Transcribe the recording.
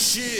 shit.